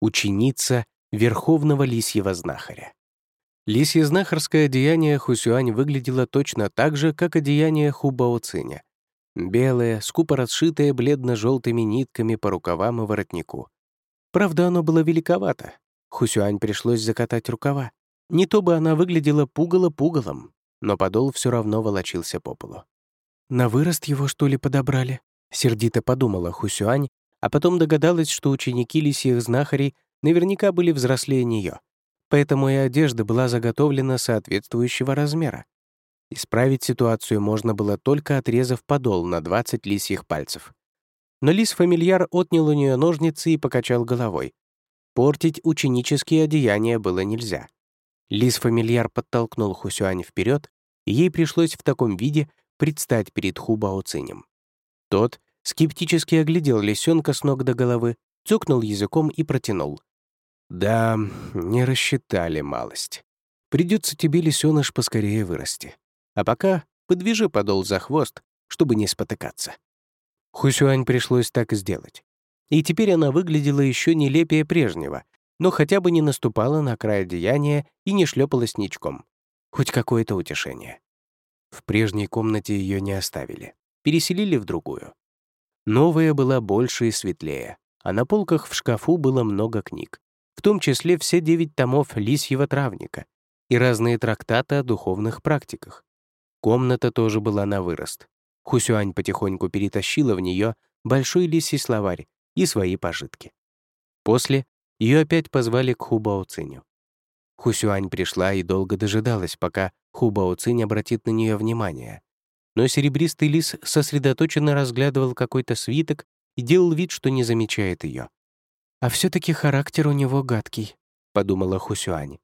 ученица Верховного Лисьего Знахаря. Лисье знахарское одеяние Хусюань выглядело точно так же, как одеяние Хубао Циня. Белое, скупо расшитое бледно-желтыми нитками по рукавам и воротнику. Правда, оно было великовато. Хусюань пришлось закатать рукава. Не то бы она выглядела пугало-пугалом, но подол все равно волочился по полу. «На вырост его, что ли, подобрали?» — сердито подумала Хусюань, а потом догадалась, что ученики лисьих знахарей наверняка были взрослее нее, поэтому и одежда была заготовлена соответствующего размера. Исправить ситуацию можно было только отрезав подол на 20 лисьих пальцев. Но лис-фамильяр отнял у нее ножницы и покачал головой. Портить ученические одеяния было нельзя. Лис-фамильяр подтолкнул Хусюань вперед, и ей пришлось в таком виде предстать перед Хубао Цинем. Тот скептически оглядел лисенка с ног до головы, цокнул языком и протянул. «Да, не рассчитали малость. Придется тебе, лисеныш, поскорее вырасти. А пока подвяжи подол за хвост, чтобы не спотыкаться». Хусюань пришлось так сделать. И теперь она выглядела еще нелепее прежнего, но хотя бы не наступала на край одеяния и не шлепалась ничком. Хоть какое-то утешение. В прежней комнате ее не оставили. Переселили в другую. Новая была больше и светлее, а на полках в шкафу было много книг, в том числе все девять томов лисьего травника и разные трактаты о духовных практиках. Комната тоже была на вырост. Хусюань потихоньку перетащила в нее большой лисий словарь и свои пожитки. После ее опять позвали к Хубао Циню. Хусюань пришла и долго дожидалась, пока Хубао обратит на нее внимание но серебристый лис сосредоточенно разглядывал какой-то свиток и делал вид, что не замечает ее. «А все таки характер у него гадкий», — подумала Хусюань.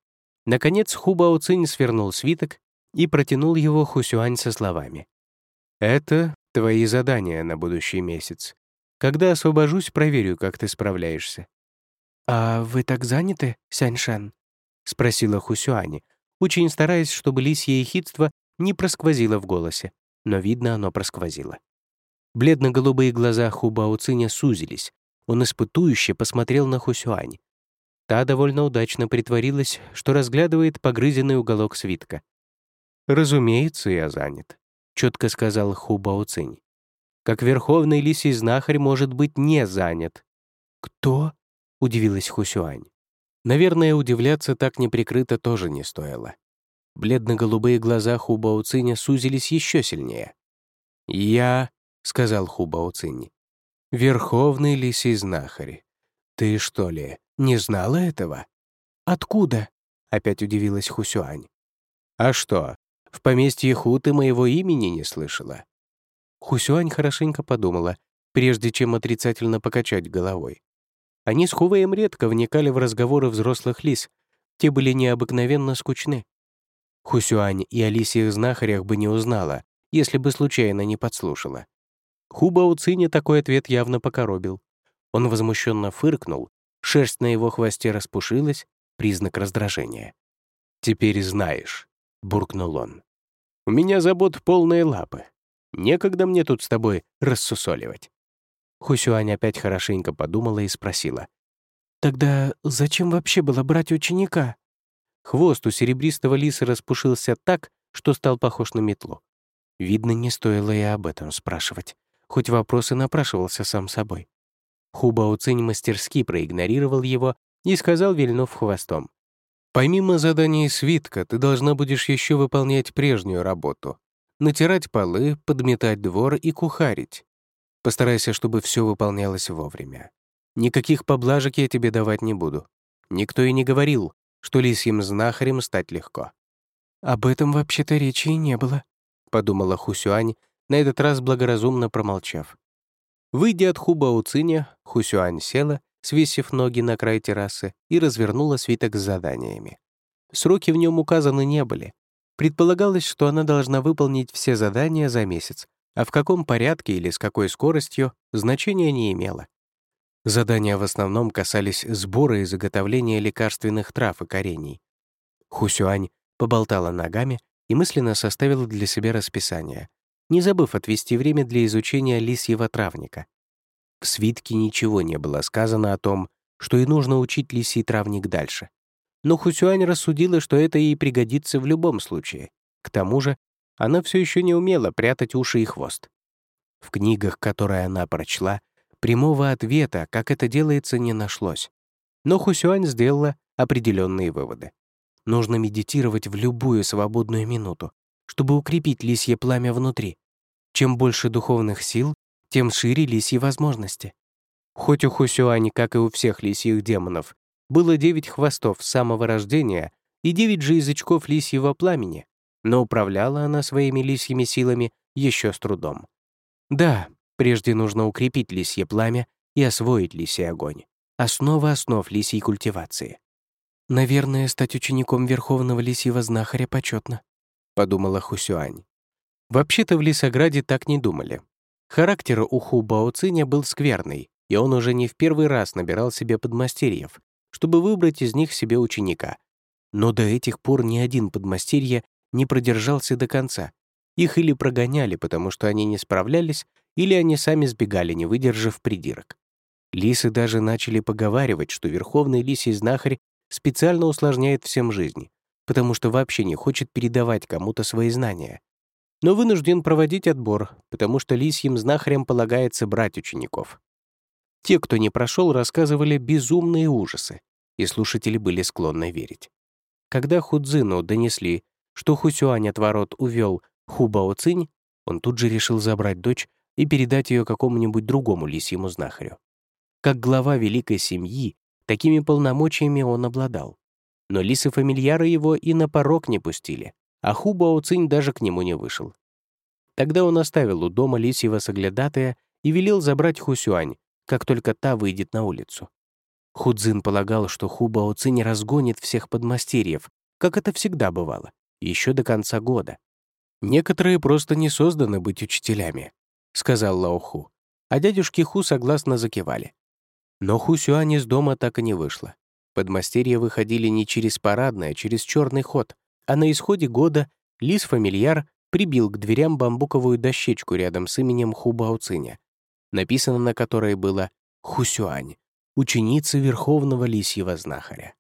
Наконец Хубао Цинь свернул свиток и протянул его Хусюань со словами. «Это твои задания на будущий месяц. Когда освобожусь, проверю, как ты справляешься». «А вы так заняты, Сяньшан?» — спросила Хусюань, очень стараясь, чтобы лисье ехидство не просквозило в голосе но, видно, оно просквозило. Бледно-голубые глаза Хубао Циня сузились. Он испытующе посмотрел на Хусюань. Та довольно удачно притворилась, что разглядывает погрызенный уголок свитка. «Разумеется, я занят», — четко сказал Хубао Цинь. «Как верховный лисий знахарь может быть не занят». «Кто?» — удивилась Хусюань. Наверное, удивляться так неприкрыто тоже не стоило. Бледно-голубые глаза Хубао Циня сузились еще сильнее. «Я», — сказал Хубао Цинь, — «верховный лисий знахарь. Ты что ли, не знала этого?» «Откуда?» — опять удивилась Хусюань. «А что, в поместье Ху ты моего имени не слышала?» Хусюань хорошенько подумала, прежде чем отрицательно покачать головой. Они с Хувеем редко вникали в разговоры взрослых лис, те были необыкновенно скучны. Хусюань и Алисия знахарях бы не узнала, если бы случайно не подслушала. Хуба Уцине такой ответ явно покоробил. Он возмущенно фыркнул, шерсть на его хвосте распушилась, признак раздражения. «Теперь знаешь», — буркнул он. «У меня забот полные лапы. Некогда мне тут с тобой рассусоливать». Хусюань опять хорошенько подумала и спросила. «Тогда зачем вообще было брать ученика?» Хвост у серебристого лиса распушился так, что стал похож на метлу. Видно, не стоило и об этом спрашивать, хоть вопрос и напрашивался сам собой. Хубао Цинь мастерски проигнорировал его и сказал, вильнув хвостом. «Помимо заданий свитка, ты должна будешь еще выполнять прежнюю работу. Натирать полы, подметать двор и кухарить. Постарайся, чтобы все выполнялось вовремя. Никаких поблажек я тебе давать не буду. Никто и не говорил, что лисьим знахарем стать легко. «Об этом вообще-то речи и не было», — подумала Хусюань, на этот раз благоразумно промолчав. Выйдя от хуба Уциня, Хусюань села, свесив ноги на край террасы, и развернула свиток с заданиями. Сроки в нем указаны не были. Предполагалось, что она должна выполнить все задания за месяц, а в каком порядке или с какой скоростью значения не имело. Задания в основном касались сбора и заготовления лекарственных трав и корений. Хусюань поболтала ногами и мысленно составила для себя расписание, не забыв отвести время для изучения лисьего травника. В свитке ничего не было сказано о том, что и нужно учить лисий травник дальше. Но Хусюань рассудила, что это ей пригодится в любом случае. К тому же она все еще не умела прятать уши и хвост. В книгах, которые она прочла, прямого ответа, как это делается, не нашлось. Но Хусюань сделала определенные выводы. Нужно медитировать в любую свободную минуту, чтобы укрепить лисье пламя внутри. Чем больше духовных сил, тем шире лисьи возможности. Хоть у Хусюани, как и у всех лисьих демонов, было девять хвостов с самого рождения и девять же язычков лисьего пламени, но управляла она своими лисьими силами еще с трудом. Да, прежде нужно укрепить лисье пламя и освоить лисий огонь. Основа основ лисьей культивации. «Наверное, стать учеником Верховного Лисьего Знахаря почетно», — подумала Хусюань. Вообще-то в Лисограде так не думали. Характер у Ху Баоциня был скверный, и он уже не в первый раз набирал себе подмастерьев, чтобы выбрать из них себе ученика. Но до этих пор ни один подмастерье не продержался до конца. Их или прогоняли, потому что они не справлялись, или они сами сбегали, не выдержав придирок. Лисы даже начали поговаривать, что верховный лисий знахарь специально усложняет всем жизнь, потому что вообще не хочет передавать кому-то свои знания. Но вынужден проводить отбор, потому что лисьим знахарям полагается брать учеников. Те, кто не прошел, рассказывали безумные ужасы, и слушатели были склонны верить. Когда Худзину донесли, что Хусюань от ворот увел Хубао Цинь, он тут же решил забрать дочь и передать ее какому-нибудь другому лисьему знахарю. Как глава великой семьи, такими полномочиями он обладал. Но лисы-фамильяры его и на порог не пустили, а Хубао Цинь даже к нему не вышел. Тогда он оставил у дома лисьего соглядатая и велел забрать Хусюань, как только та выйдет на улицу. Худзин полагал, что Хубао Цинь разгонит всех подмастерьев, как это всегда бывало, еще до конца года. «Некоторые просто не созданы быть учителями», — сказал Лаоху, а дядюшки Ху согласно закивали. Но Ху Сюань из дома так и не вышла. Подмастерья выходили не через парадное, а через черный ход, а на исходе года лис-фамильяр прибил к дверям бамбуковую дощечку рядом с именем Ху Баоциня написано на которой было «Хусюань», ученица Верховного Лисьего Знахаря.